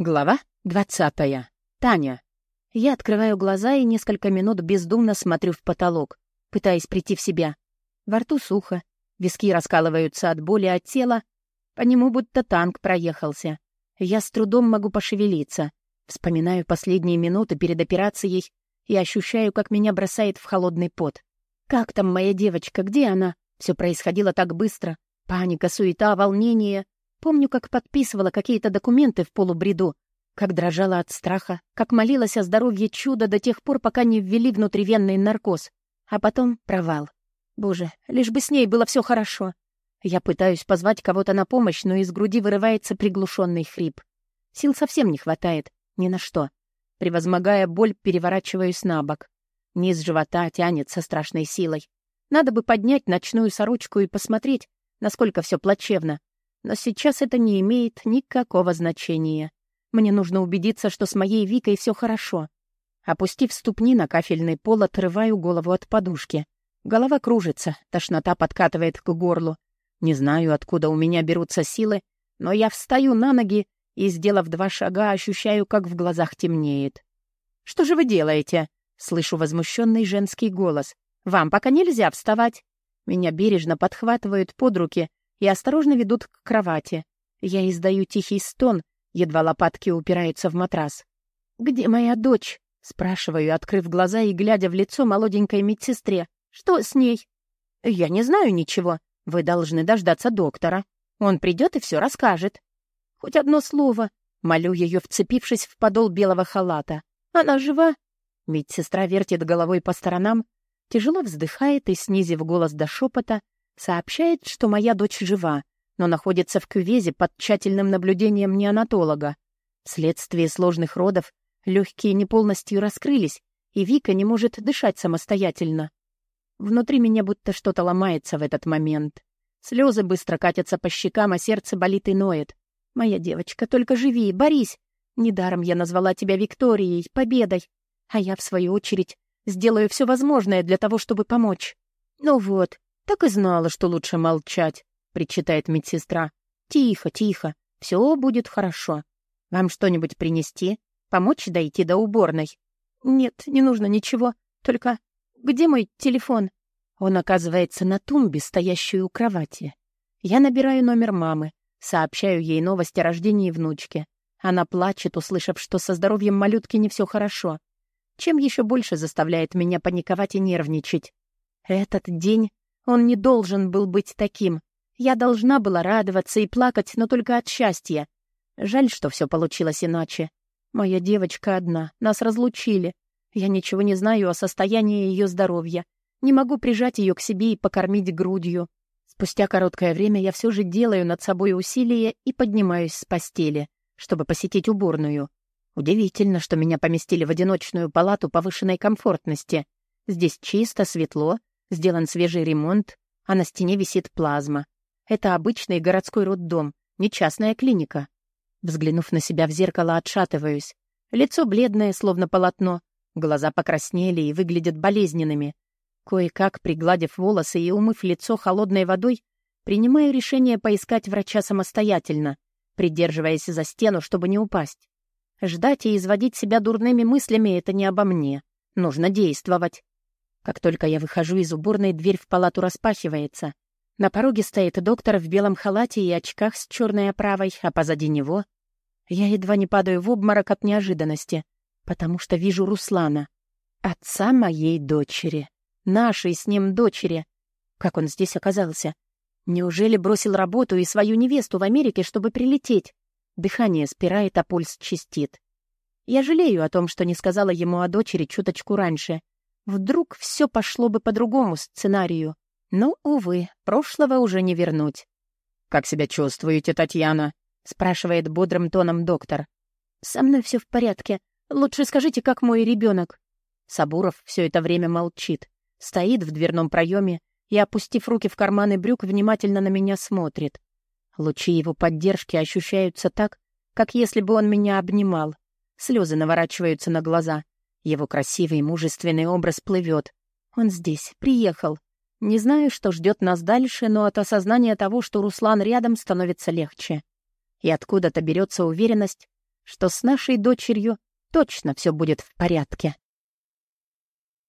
Глава двадцатая. Таня. Я открываю глаза и несколько минут бездумно смотрю в потолок, пытаясь прийти в себя. Во рту сухо, виски раскалываются от боли от тела, по нему будто танк проехался. Я с трудом могу пошевелиться. Вспоминаю последние минуты перед операцией и ощущаю, как меня бросает в холодный пот. Как там моя девочка, где она? Все происходило так быстро. Паника, суета, волнение. Помню, как подписывала какие-то документы в полубреду, как дрожала от страха, как молилась о здоровье чуда до тех пор, пока не ввели внутривенный наркоз. А потом провал. Боже, лишь бы с ней было все хорошо. Я пытаюсь позвать кого-то на помощь, но из груди вырывается приглушенный хрип. Сил совсем не хватает, ни на что. Превозмогая боль, переворачиваюсь на бок. Низ живота тянет со страшной силой. Надо бы поднять ночную сорочку и посмотреть, насколько все плачевно. Но сейчас это не имеет никакого значения. Мне нужно убедиться, что с моей Викой все хорошо. Опустив ступни на кафельный пол, отрываю голову от подушки. Голова кружится, тошнота подкатывает к горлу. Не знаю, откуда у меня берутся силы, но я встаю на ноги и, сделав два шага, ощущаю, как в глазах темнеет. «Что же вы делаете?» — слышу возмущенный женский голос. «Вам пока нельзя вставать». Меня бережно подхватывают под руки и осторожно ведут к кровати. Я издаю тихий стон, едва лопатки упираются в матрас. «Где моя дочь?» — спрашиваю, открыв глаза и глядя в лицо молоденькой медсестре. «Что с ней?» «Я не знаю ничего. Вы должны дождаться доктора. Он придет и все расскажет». «Хоть одно слово», — молю ее, вцепившись в подол белого халата. «Она жива?» Медсестра вертит головой по сторонам, тяжело вздыхает и, снизив голос до шепота, Сообщает, что моя дочь жива, но находится в кювезе под тщательным наблюдением неонатолога. Вследствие сложных родов легкие не полностью раскрылись, и Вика не может дышать самостоятельно. Внутри меня будто что-то ломается в этот момент. Слезы быстро катятся по щекам, а сердце болит и ноет. «Моя девочка, только живи, борись! Недаром я назвала тебя Викторией, победой. А я, в свою очередь, сделаю все возможное для того, чтобы помочь. Ну вот, «Так и знала, что лучше молчать», — причитает медсестра. «Тихо, тихо, все будет хорошо. Вам что-нибудь принести? Помочь дойти до уборной?» «Нет, не нужно ничего. Только где мой телефон?» Он оказывается на тумбе, стоящей у кровати. Я набираю номер мамы, сообщаю ей новость о рождении внучки. Она плачет, услышав, что со здоровьем малютки не все хорошо. Чем еще больше заставляет меня паниковать и нервничать. Этот день он не должен был быть таким. Я должна была радоваться и плакать, но только от счастья. Жаль, что все получилось иначе. Моя девочка одна, нас разлучили. Я ничего не знаю о состоянии ее здоровья. Не могу прижать ее к себе и покормить грудью. Спустя короткое время я все же делаю над собой усилие и поднимаюсь с постели, чтобы посетить уборную. Удивительно, что меня поместили в одиночную палату повышенной комфортности. Здесь чисто, светло, Сделан свежий ремонт, а на стене висит плазма. Это обычный городской роддом, не частная клиника. Взглянув на себя в зеркало, отшатываюсь. Лицо бледное, словно полотно. Глаза покраснели и выглядят болезненными. Кое-как, пригладив волосы и умыв лицо холодной водой, принимаю решение поискать врача самостоятельно, придерживаясь за стену, чтобы не упасть. Ждать и изводить себя дурными мыслями — это не обо мне. Нужно действовать. Как только я выхожу из уборной, дверь в палату распахивается. На пороге стоит доктор в белом халате и очках с черной оправой, а позади него... Я едва не падаю в обморок от неожиданности, потому что вижу Руслана, отца моей дочери, нашей с ним дочери. Как он здесь оказался? Неужели бросил работу и свою невесту в Америке, чтобы прилететь? Дыхание спирает, а пульс чистит. Я жалею о том, что не сказала ему о дочери чуточку раньше — Вдруг все пошло бы по другому сценарию. Но, увы, прошлого уже не вернуть. «Как себя чувствуете, Татьяна?» — спрашивает бодрым тоном доктор. «Со мной все в порядке. Лучше скажите, как мой ребенок. Сабуров все это время молчит, стоит в дверном проеме и, опустив руки в карманы брюк, внимательно на меня смотрит. Лучи его поддержки ощущаются так, как если бы он меня обнимал. Слезы наворачиваются на глаза. Его красивый мужественный образ плывет. Он здесь, приехал. Не знаю, что ждет нас дальше, но от осознания того, что Руслан рядом, становится легче. И откуда-то берется уверенность, что с нашей дочерью точно все будет в порядке.